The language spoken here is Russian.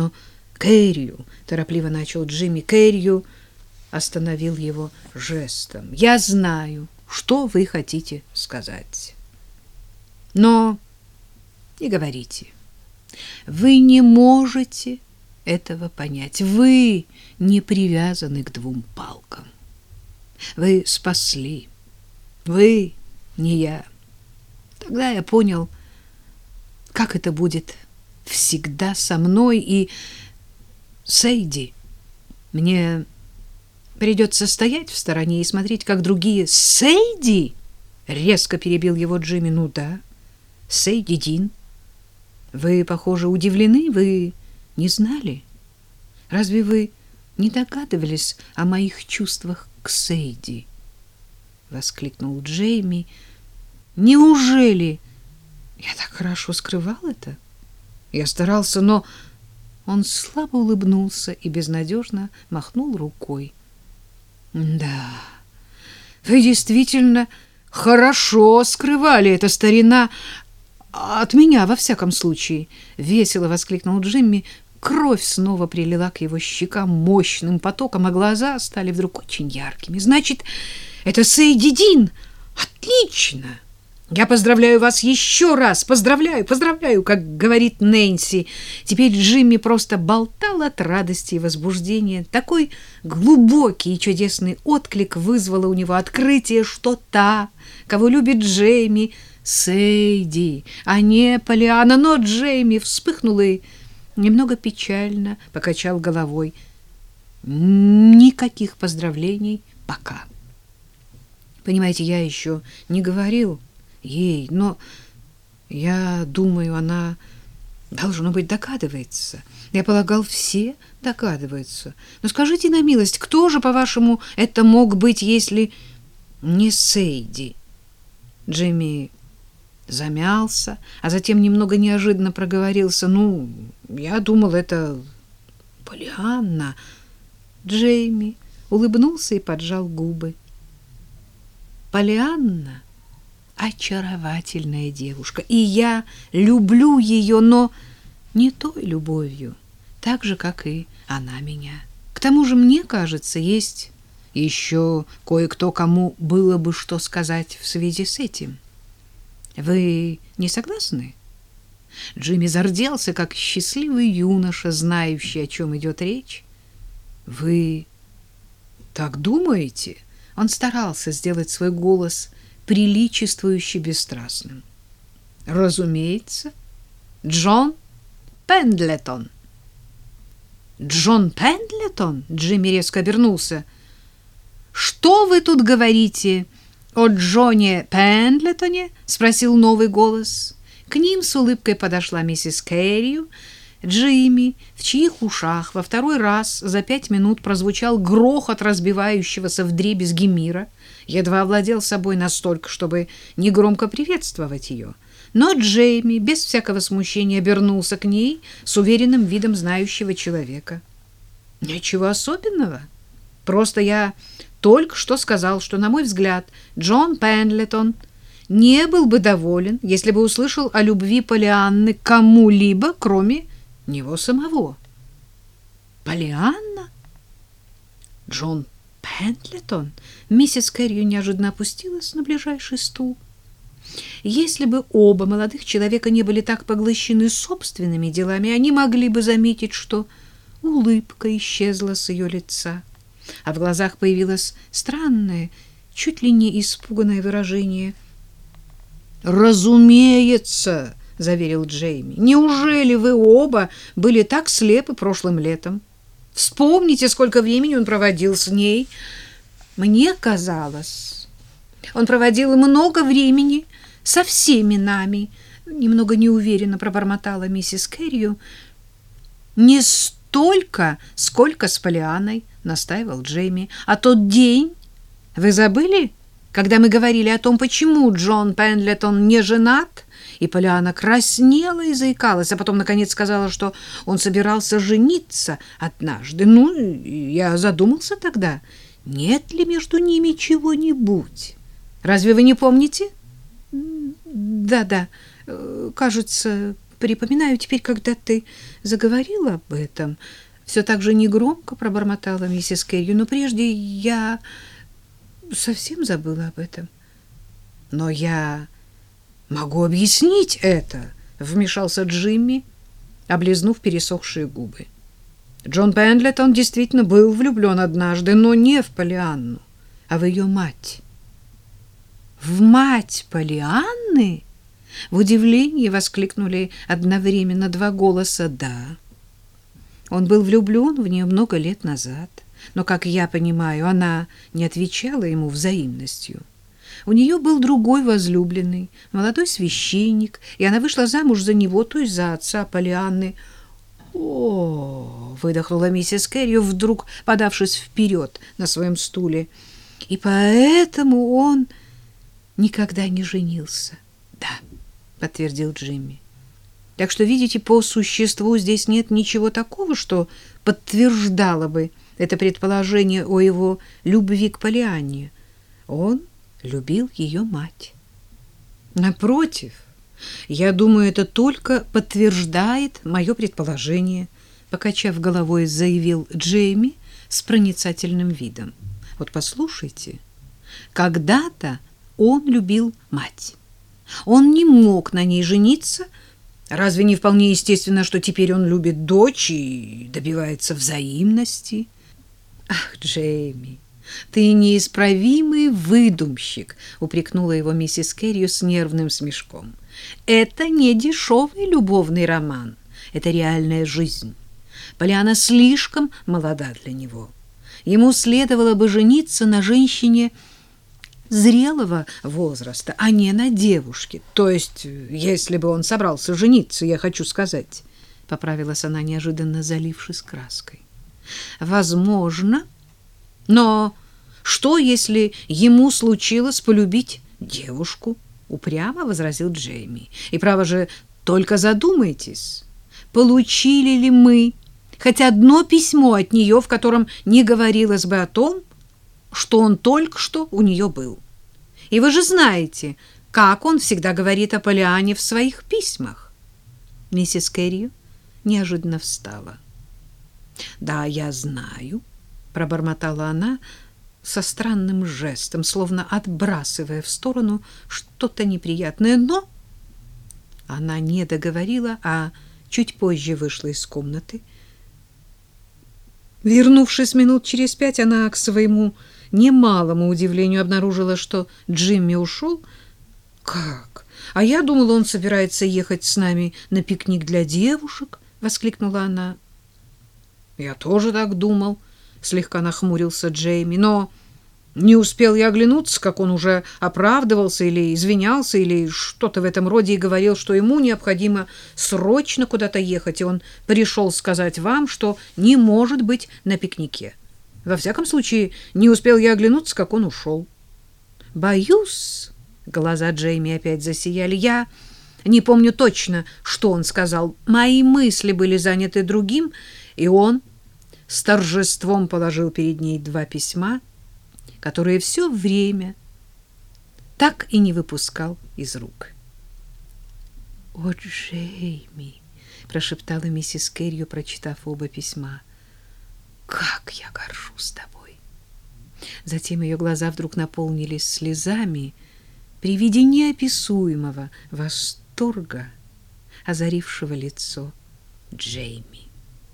Но Кэррию, торопливо начал Джимми, Кэррию остановил его жестом. Я знаю, что вы хотите сказать. Но не говорите. Вы не можете этого понять. Вы не привязаны к двум палкам. Вы спасли. Вы, не я. Тогда я понял, как это будет всегда со мной и Сейди. Мне придется стоять в стороне и смотреть, как другие... Сейди! Резко перебил его Джимми. Ну да, Сейди Дин. Вы, похоже, удивлены, вы не знали. Разве вы не догадывались о моих чувствах к Сейди? Воскликнул Джейми. Неужели я так хорошо скрывал это? Я старался, но... Он слабо улыбнулся и безнадежно махнул рукой. Да, вы действительно хорошо скрывали это, старина, от меня, во всяком случае, весело воскликнул Джимми. Кровь снова прилила к его щекам мощным потоком, а глаза стали вдруг очень яркими. Значит, это Сейдидин. Отлично. Я поздравляю вас еще раз. Поздравляю, поздравляю, как говорит Нэнси. Теперь Джимми просто болтал от радости и возбуждения. Такой глубокий и чудесный отклик вызвало у него открытие, что та, кого любит Джейми, Сейди, а не Полиана. Но Джейми вспыхнул и немного печально покачал головой. Никаких поздравлений пока. Понимаете, я еще не говорил ей, но я думаю, она должно быть догадывается. Я полагал, все догадываются. Но скажите на милость, кто же, по-вашему, это мог быть, если не Сейди? Джимми замялся, а затем немного неожиданно проговорился. Ну, я думал, это Полианна. Джейми улыбнулся и поджал губы. Полианна очаровательная девушка, и я люблю ее, но не той любовью, так же, как и она меня. К тому же, мне кажется, есть еще кое-кто, кому было бы что сказать в связи с этим. Вы не согласны? Джимми зарделся, как счастливый юноша, знающий, о чем идет речь. Вы так думаете? Он старался сделать свой голос приличествующий бесстрастным. Разумеется, Джон Пендлетон. Джон Пендлетон? Джимми резко обернулся. Что вы тут говорите? — «О Джоне Пендлетоне?» — спросил новый голос. К ним с улыбкой подошла миссис Кэррию. Джимми, в чьих ушах во второй раз за пять минут прозвучал грохот разбивающегося в дребезги мира, едва овладел собой настолько, чтобы негромко приветствовать ее. Но Джейми без всякого смущения обернулся к ней с уверенным видом знающего человека. «Ничего особенного. Просто я только что сказал, что, на мой взгляд, Джон Пендлетон не был бы доволен, если бы услышал о любви Полианны кому-либо, кроме него самого. Полианна? Джон Пендлетон? Миссис Кэррию неожиданно опустилась на ближайший стул. Если бы оба молодых человека не были так поглощены собственными делами, они могли бы заметить, что улыбка исчезла с ее лица а в глазах появилось странное, чуть ли не испуганное выражение. «Разумеется!» — заверил Джейми. «Неужели вы оба были так слепы прошлым летом? Вспомните, сколько времени он проводил с ней. Мне казалось, он проводил много времени со всеми нами». Немного неуверенно пробормотала миссис Кэррию. «Не столько, сколько с Полианой настаивал Джейми. А тот день, вы забыли, когда мы говорили о том, почему Джон Пендлетон не женат? И Поляна краснела и заикалась, а потом наконец сказала, что он собирался жениться однажды. Ну, я задумался тогда, нет ли между ними чего-нибудь. Разве вы не помните? Да-да, кажется, припоминаю теперь, когда ты заговорила об этом, все так же негромко пробормотала миссис Кэрри, но прежде я совсем забыла об этом. Но я могу объяснить это, вмешался Джимми, облизнув пересохшие губы. Джон Пендлетон действительно был влюблен однажды, но не в Полианну, а в ее мать. В мать Полианны? В удивлении воскликнули одновременно два голоса «да». Он был влюблен в нее много лет назад, но, как я понимаю, она не отвечала ему взаимностью. У нее был другой возлюбленный, молодой священник, и она вышла замуж за него, то есть за отца Полианны. «О!» — выдохнула миссис Кэррио, вдруг подавшись вперед на своем стуле. «И поэтому он никогда не женился». «Да», — подтвердил Джимми. Так что, видите, по существу здесь нет ничего такого, что подтверждало бы это предположение о его любви к Полианне. Он любил ее мать. Напротив, я думаю, это только подтверждает мое предположение, покачав головой, заявил Джейми с проницательным видом. Вот послушайте, когда-то он любил мать. Он не мог на ней жениться, Разве не вполне естественно, что теперь он любит дочь и добивается взаимности? Ах, Джейми, ты неисправимый выдумщик, упрекнула его миссис Керрию с нервным смешком. Это не дешевый любовный роман, это реальная жизнь. Поляна слишком молода для него. Ему следовало бы жениться на женщине зрелого возраста, а не на девушке. То есть, если бы он собрался жениться, я хочу сказать, — поправилась она, неожиданно залившись краской. Возможно, но что, если ему случилось полюбить девушку? Упрямо возразил Джейми. И, право же, только задумайтесь, получили ли мы хоть одно письмо от нее, в котором не говорилось бы о том, что он только что у нее был. И вы же знаете, как он всегда говорит о Полиане в своих письмах. Миссис Кэррио неожиданно встала. «Да, я знаю», — пробормотала она со странным жестом, словно отбрасывая в сторону что-то неприятное, но она не договорила, а чуть позже вышла из комнаты. Вернувшись минут через пять, она к своему немалому удивлению обнаружила, что Джимми ушел. «Как? А я думала, он собирается ехать с нами на пикник для девушек», — воскликнула она. «Я тоже так думал», — слегка нахмурился Джейми, «но не успел я оглянуться, как он уже оправдывался или извинялся, или что-то в этом роде и говорил, что ему необходимо срочно куда-то ехать, и он пришел сказать вам, что не может быть на пикнике». Во всяком случае, не успел я оглянуться, как он ушел. Боюсь, глаза Джейми опять засияли. Я не помню точно, что он сказал. Мои мысли были заняты другим, и он с торжеством положил перед ней два письма, которые все время так и не выпускал из рук. «О, Джейми!» — прошептала миссис Керрио, прочитав оба письма — как я горжусь тобой. Затем ее глаза вдруг наполнились слезами при виде неописуемого восторга, озарившего лицо Джейми.